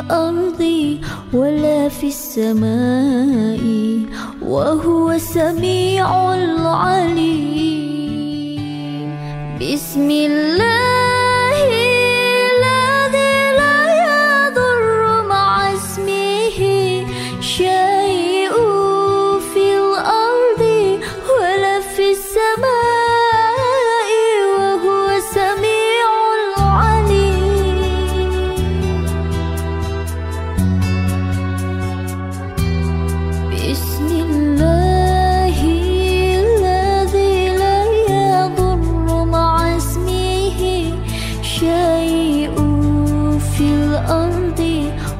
الأرض ولا في السماء وهو السميع العليم. بسم الله